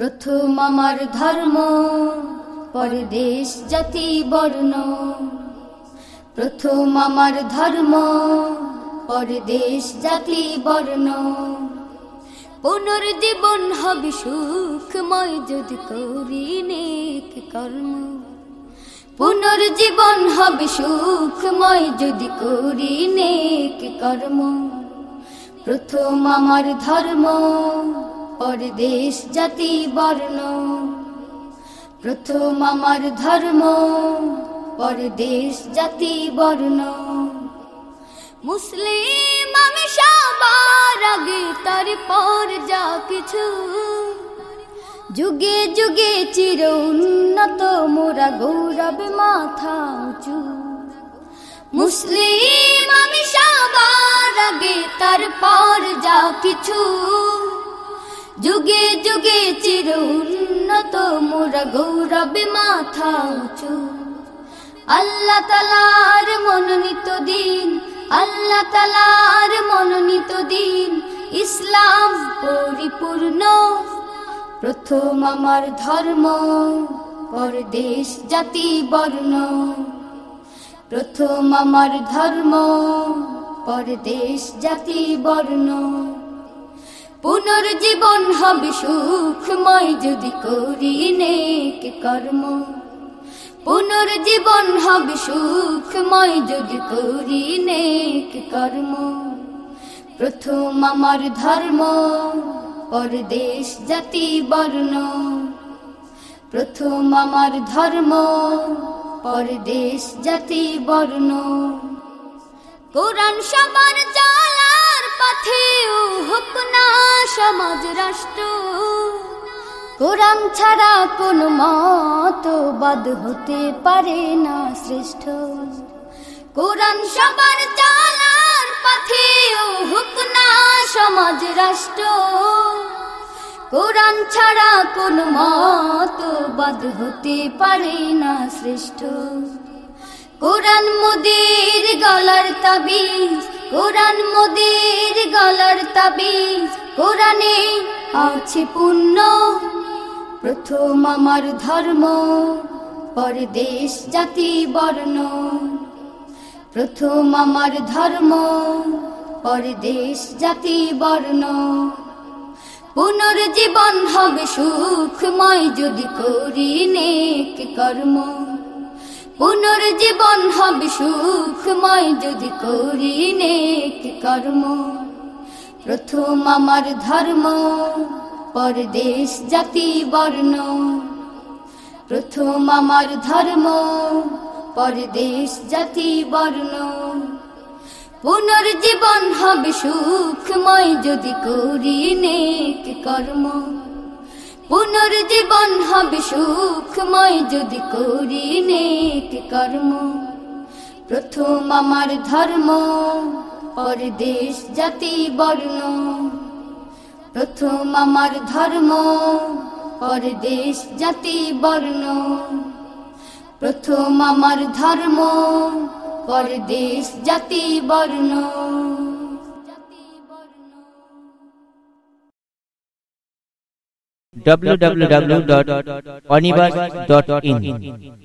প্রথম আমার ধর্ম পরদেশ জাতি, বর্ণ। প্রথম আমার ধর্ম পরদেশ জাতি, বর্ণ। পুনর্জীবন হবে সুখময় যদি করি নেক কর্ম। পুনর্জীবন হবে সুখময় যদি করি নেক কর্ম। প্রথম আমার ধর্ম পরদেশ জাতি বর্ণ। প্রথম আমার ধর্ম, পরদেশ জাতি বর্ণ। মুসলিম আমি সবার আগে তার পর যা কিছু। যুগে যুগে চির উন্নত, মোরা গৌরবে মাথা উঁচু। মুসলিম আমি সবার আগে তার পর যা কিছু। যুগে যুগে চির উন্নত, মোরা গৌরবে মাথা উঁচু। আল্লাহ তালার মনোনীত দিন, আল্লাহ তালার মনোনীত দিন, ইসলাম পরিপূর্ণ। প্রথম আমার ধর্ম, পরদেশ জাতি বর্ণ। প্রথম আমার ধর্ম, পরদেশ জাতি বর্ণ। পুনর্জীবন হবে সুখময় যদি করি নেক কর্ম। পুনর্জীবন হবে সুখময় যদি করি নেক কর্ম। প্রথম আমার ধর্ম, পরদেশ জাতি বর্ণ। প্রথম আমার ধর্ম, পরদেশ জাতি বর্ণ। কোরআন সবার সমাজ রাষ্ট্র। কোরআন ছাড়া কোন মতবাদ হতে পারে না শ্রেষ্ঠ। কোরআন সবার চালার পথে হোক না সমাজ রাষ্ট্র। কোরআন ছাড়া কোন মতবাদ হতে পারে না শ্রেষ্ঠ। কোরআন মোদের গলার তাবিজ কোরআন মোদের গলার তাবিজ। কোরআনে আছে পুণ্য প্রথম আমার ধর্ম, পরদেশ জাতি বর্ণ। প্রথম আমার ধর্ম, পরদেশ জাতি বর্ণ। পুনর্জীবন হবে সুখময় যদি করি নেক কর্ম। পুনর্জীবন হবে সুখময় যদি করি নেক কর্ম। প্রথম আমার ধর্ম, পরদেশ জাতি বর্ণ। প্রথম আমার ধর্ম, পরদেশ জাতি বর্ণ। পুনর্জীবন হবে সুখময় যদি করি নেক কর্ম। পুনর্জীবন হবে সুখময় যদি করি নেক কর্ম। প্রথম আমার ধর্ম, পরদেশ জাতি বর্ণ। প্রথম আমার ধর্ম, পরদেশ জাতি বর্ণ। প্রথম আমার ধর্ম, পরদেশ জাতি বর্ণ। www.onibus.in